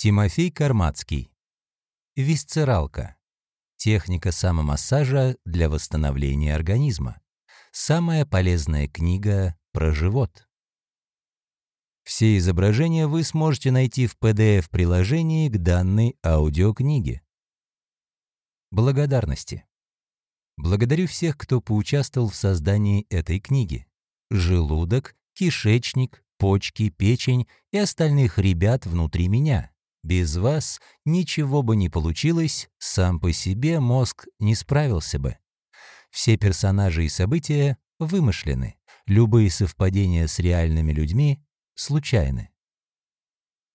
Тимофей Кармацкий. Висцералка. Техника самомассажа для восстановления организма. Самая полезная книга про живот. Все изображения вы сможете найти в PDF-приложении к данной аудиокниге. Благодарности. Благодарю всех, кто поучаствовал в создании этой книги. Желудок, кишечник, почки, печень и остальных ребят внутри меня. Без вас ничего бы не получилось, сам по себе мозг не справился бы. Все персонажи и события вымышлены, любые совпадения с реальными людьми случайны.